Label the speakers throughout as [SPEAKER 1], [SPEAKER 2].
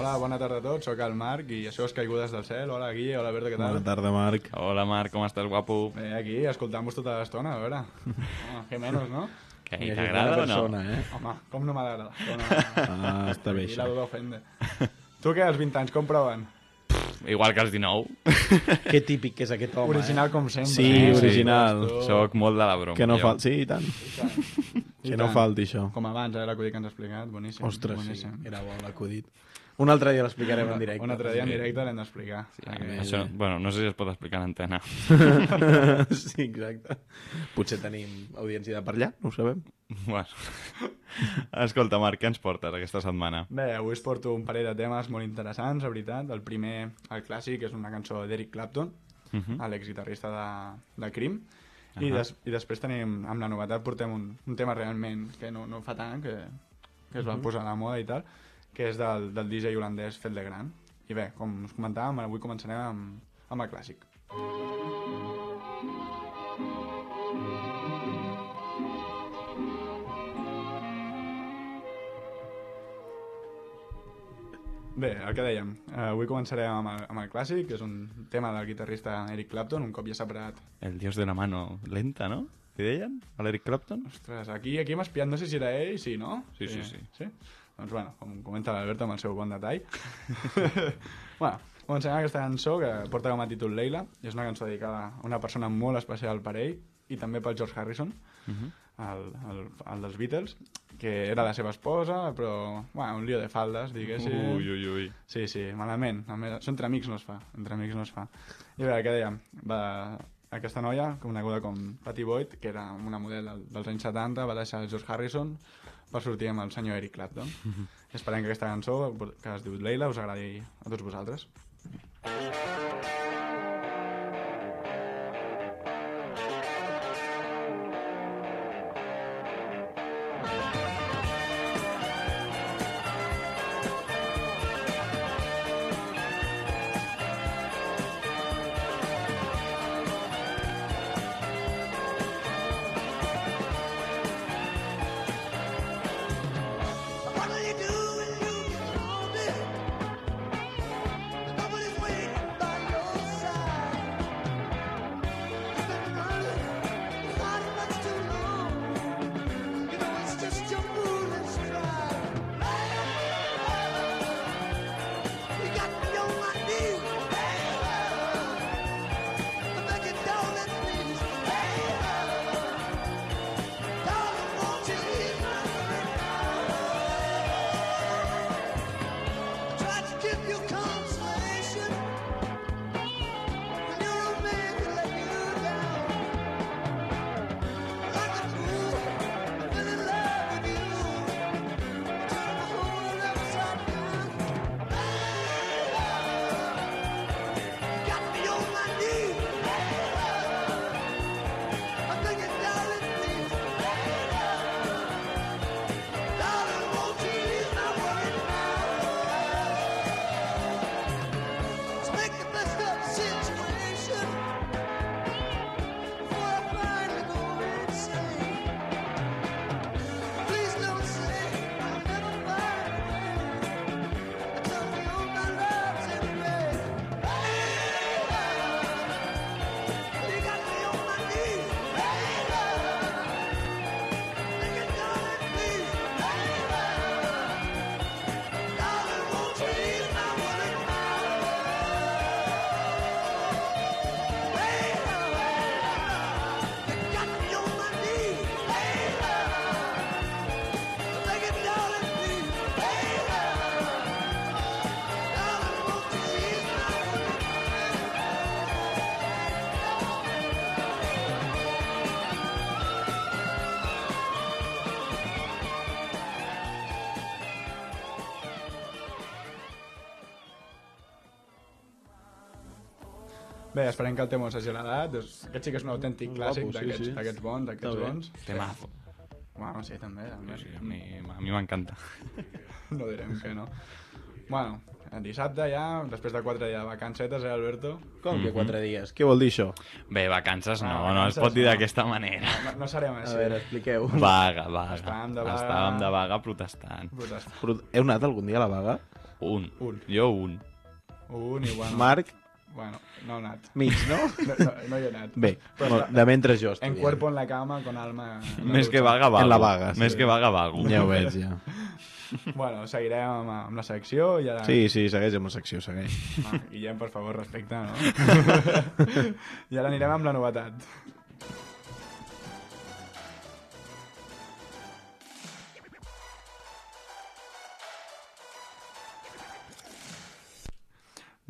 [SPEAKER 1] Hola, bona tarda a tots, sóc el Marc i això és Caigudes del Cel. Hola, Guille, hola, Berta, què tal?
[SPEAKER 2] Bona tarda, Marc.
[SPEAKER 3] Hola Marc, com estàs, guapo?
[SPEAKER 1] Bé, aquí, escoltant-vos tota l'estona, a veure. Home, què menys, no?
[SPEAKER 2] Que
[SPEAKER 3] t'agrada
[SPEAKER 2] bona
[SPEAKER 3] o no?
[SPEAKER 2] persona, eh?
[SPEAKER 1] Home, com no m'agrada? No...
[SPEAKER 2] Ah, està bé,
[SPEAKER 1] I
[SPEAKER 2] això.
[SPEAKER 1] la duda ofende. Tu què, als 20 anys, com proven?
[SPEAKER 3] Igual que els 19.
[SPEAKER 2] Que típic que és aquest home,
[SPEAKER 1] Original com sempre.
[SPEAKER 2] Sí,
[SPEAKER 1] eh?
[SPEAKER 2] original.
[SPEAKER 1] tu.
[SPEAKER 3] Soc molt de la
[SPEAKER 2] eh?
[SPEAKER 3] broma.
[SPEAKER 2] Que no
[SPEAKER 3] jo.
[SPEAKER 2] falti... Sí, i tant.
[SPEAKER 1] I
[SPEAKER 2] Que no falti això.
[SPEAKER 1] Com abans, eh, l'acudit que ens ha explicat, boníssim.
[SPEAKER 2] Ostres, sí,
[SPEAKER 1] boníssim.
[SPEAKER 2] era bo l'acudit. Un altre dia l'explicarem en directe.
[SPEAKER 1] Un altre dia en directe l'hem d'explicar.
[SPEAKER 3] Sí,
[SPEAKER 1] Perquè-
[SPEAKER 3] això, bueno, no sé si es pot explicar en antena.
[SPEAKER 2] sí, exacte. Potser tenim audiència de per allà, no ho sabem.
[SPEAKER 3] bueno. Escolta, Marc, què ens portes aquesta setmana?
[SPEAKER 1] Bé, avui us porto un parell de temes molt interessants, la veritat. El primer, el clàssic, és una cançó d'Eric Clapton,
[SPEAKER 3] Uh -huh.
[SPEAKER 1] l'ex-guitarrista de, de Cream. I,
[SPEAKER 3] Ahà.
[SPEAKER 1] des, I després tenim, amb la novetat, portem un, un tema realment que no, no fa tant, que, que es va posar a la moda i tal, que és del, del DJ holandès Fet de Gran. I bé, com us comentàvem, avui començarem amb, amb el clàssic. Bé, el que dèiem, eh, avui començarem amb el, amb el clàssic, que és un tema del guitarrista Eric Clapton, un cop ja separat.
[SPEAKER 3] El dios de la mano lenta, no? Què deien? A l'Eric Clapton?
[SPEAKER 1] Ostres, aquí, aquí hem espiat, no sé si era ell, sí, no?
[SPEAKER 3] Sí, sí, sí.
[SPEAKER 1] sí? Doncs bueno, com comenta l'Albert amb el seu bon detall. bueno, comencem amb aquesta cançó que porta com a títol Leila, és una cançó dedicada a una persona molt especial per ell, i també pel George Harrison,
[SPEAKER 3] Uh -huh.
[SPEAKER 1] El, el, el dels Beatles, que era la seva esposa, però, bueno, un lío de faldes, diguéssim.
[SPEAKER 3] Ui, ui, ui.
[SPEAKER 1] Sí, sí, malament. A Això entre amics no es fa. Entre amics no es fa. I bé, què dèiem? Va, aquesta noia, coneguda com Patty Boyd, que era una model del- dels anys 70, va deixar el George Harrison per sortir amb el senyor Eric Clapton. I esperem que aquesta cançó, que es diu Leila, us agradi a tots vosaltres.
[SPEAKER 4] What
[SPEAKER 1] Bé, esperem que el tema us hagi agradat. És- Aquest sí que és un autèntic clàssic
[SPEAKER 2] sí,
[SPEAKER 1] d'aquests
[SPEAKER 2] sí.
[SPEAKER 1] d'aquests bons, d'aquests bons.
[SPEAKER 3] Temazo.
[SPEAKER 1] Bueno, sí, també. també.
[SPEAKER 3] Sí, a mi a mi m'encanta.
[SPEAKER 1] No direm que no. Bueno, el dissabte ja, després de quatre dies de vacancetes, eh, Alberto?
[SPEAKER 2] Com que quatre dies? Què vol dir això?
[SPEAKER 3] Bé, vacances no,
[SPEAKER 1] Ah,
[SPEAKER 3] no es
[SPEAKER 1] vacances
[SPEAKER 3] pot dir
[SPEAKER 1] no.
[SPEAKER 3] d'aquesta manera.
[SPEAKER 1] No, no serem
[SPEAKER 2] A
[SPEAKER 1] així.
[SPEAKER 2] veure, expliqueu.
[SPEAKER 3] Vaga, vaga.
[SPEAKER 1] Estàvem de vaga.
[SPEAKER 3] Estàvem de vaga protestant.
[SPEAKER 1] Protest-
[SPEAKER 2] Però Heu anat algun dia a la vaga?
[SPEAKER 3] Un.
[SPEAKER 1] Un.
[SPEAKER 3] Jo un.
[SPEAKER 1] Un i bueno...
[SPEAKER 2] Marc,
[SPEAKER 1] Bueno, no he anat.
[SPEAKER 2] mig, no?
[SPEAKER 1] No, no, no hi he anat.
[SPEAKER 2] Bé,
[SPEAKER 1] Però està-
[SPEAKER 2] de mentre jo
[SPEAKER 1] En
[SPEAKER 2] estudiant.
[SPEAKER 1] cuerpo en la cama, con alma... en la
[SPEAKER 3] Més que vaga, vago.
[SPEAKER 2] En la vaga, sí.
[SPEAKER 3] Més que vaga, vago.
[SPEAKER 2] Ja ho veig, ja.
[SPEAKER 1] Bueno, seguirem amb, amb la secció i ara...
[SPEAKER 2] Sí, sí, segueix amb la secció, segueix.
[SPEAKER 1] Ah, Guillem, per favor, respecte, no? I ara anirem amb la novetat.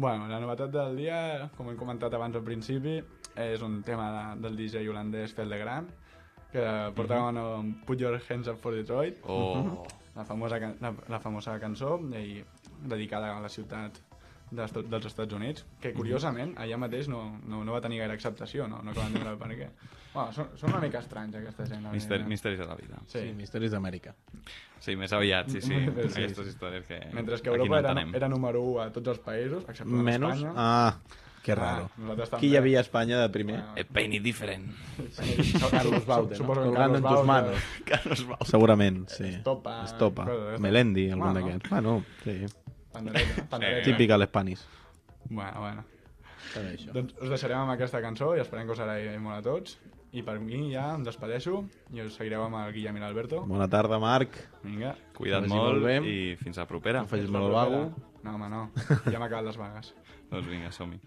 [SPEAKER 1] Bueno, la novetat del dia, com hem comentat abans al principi, és un tema de, del DJ holandès Feldegrand, que porta mm -hmm. Put Your Hands Up for Detroit,
[SPEAKER 3] Oh.
[SPEAKER 1] la famosa, la, la famosa cançó i dedicada a la ciutat dels, dels Estats Units, que curiosament allà mateix no, no, no va tenir gaire acceptació, no, no acabem de veure el per què. Bueno, són, són una mica estranys aquesta gent. la
[SPEAKER 3] Mister,
[SPEAKER 1] veritat.
[SPEAKER 3] misteris de la vida.
[SPEAKER 2] Sí,
[SPEAKER 1] Sí.
[SPEAKER 2] Misteris d'Amèrica.
[SPEAKER 3] Sí, més aviat, sí, sí.
[SPEAKER 1] Sí, sí.
[SPEAKER 3] Aquestes històries que
[SPEAKER 1] Mentre que Europa
[SPEAKER 3] no
[SPEAKER 1] era, era número 1 a tots els països, excepte
[SPEAKER 2] Menys?
[SPEAKER 1] Espanya.
[SPEAKER 2] Ah, que raro.
[SPEAKER 1] Ah, nosaltres també.
[SPEAKER 2] Qui hi havia a Espanya de primer?
[SPEAKER 1] Ah.
[SPEAKER 3] A penny different.
[SPEAKER 2] Carlos Baude, no?
[SPEAKER 1] Suposo que
[SPEAKER 2] Colgando en
[SPEAKER 1] Carlos
[SPEAKER 2] tus manos.
[SPEAKER 3] Carlos Bau.
[SPEAKER 2] Segurament, sí.
[SPEAKER 1] Estopa,
[SPEAKER 2] Estopa. Melendi, algun
[SPEAKER 1] Bueno.
[SPEAKER 2] d'aquests. Bueno, sí.
[SPEAKER 1] Pandereta, pandereta.
[SPEAKER 2] Típic a l'Espanis.
[SPEAKER 1] Bueno, bueno.
[SPEAKER 2] Això.
[SPEAKER 1] Doncs us deixarem amb aquesta cançó i esperem que us agradi molt a tots. I per mi ja em despedeixo i us seguireu amb el Guillem i l'Alberto.
[SPEAKER 2] Bona tarda, Marc.
[SPEAKER 1] Vinga.
[SPEAKER 3] Cuida't molt
[SPEAKER 2] molt bé.
[SPEAKER 3] i fins a propera.
[SPEAKER 2] No facis molt
[SPEAKER 1] propera.
[SPEAKER 2] vago.
[SPEAKER 1] No, home, no. Ja m'ha acabat les vagues.
[SPEAKER 3] Doncs vinga, som-hi.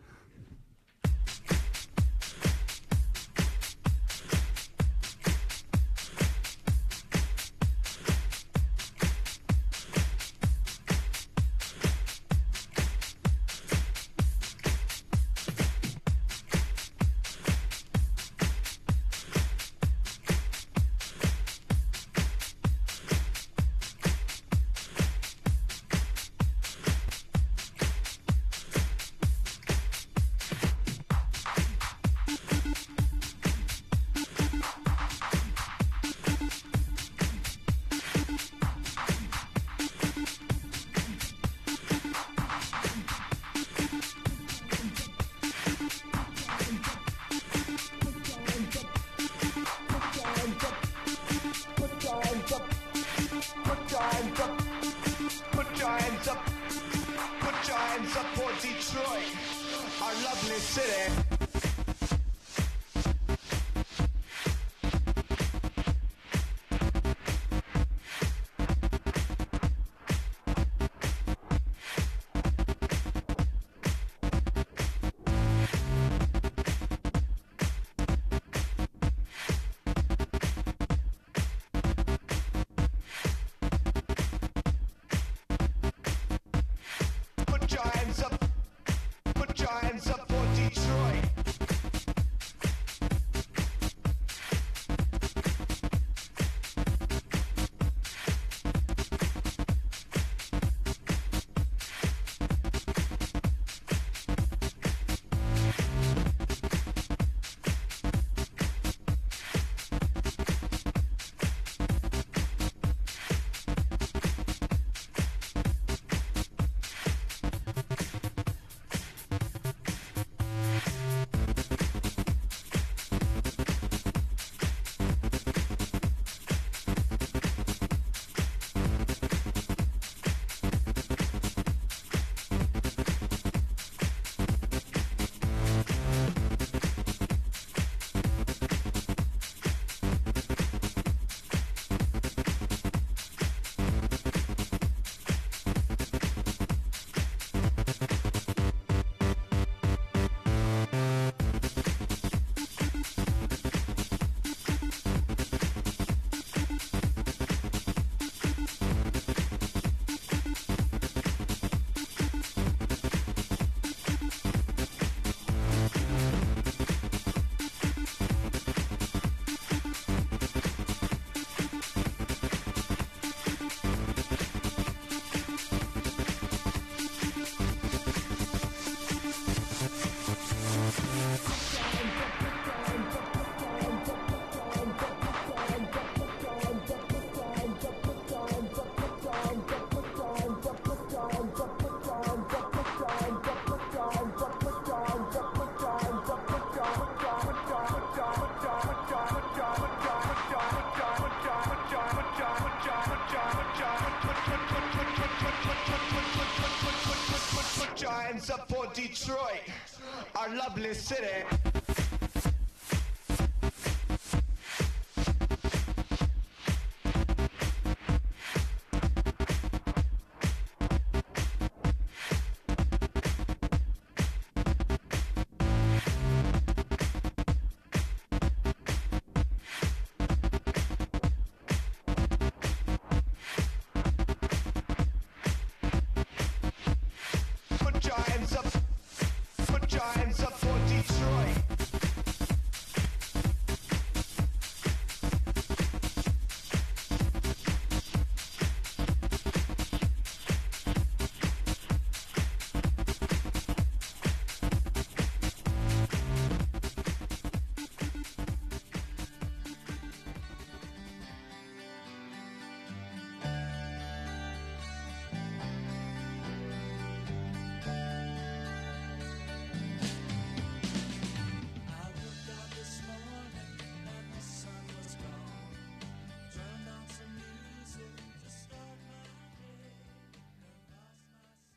[SPEAKER 4] Detroit, our lovely city. Up for Detroit,
[SPEAKER 5] our lovely city.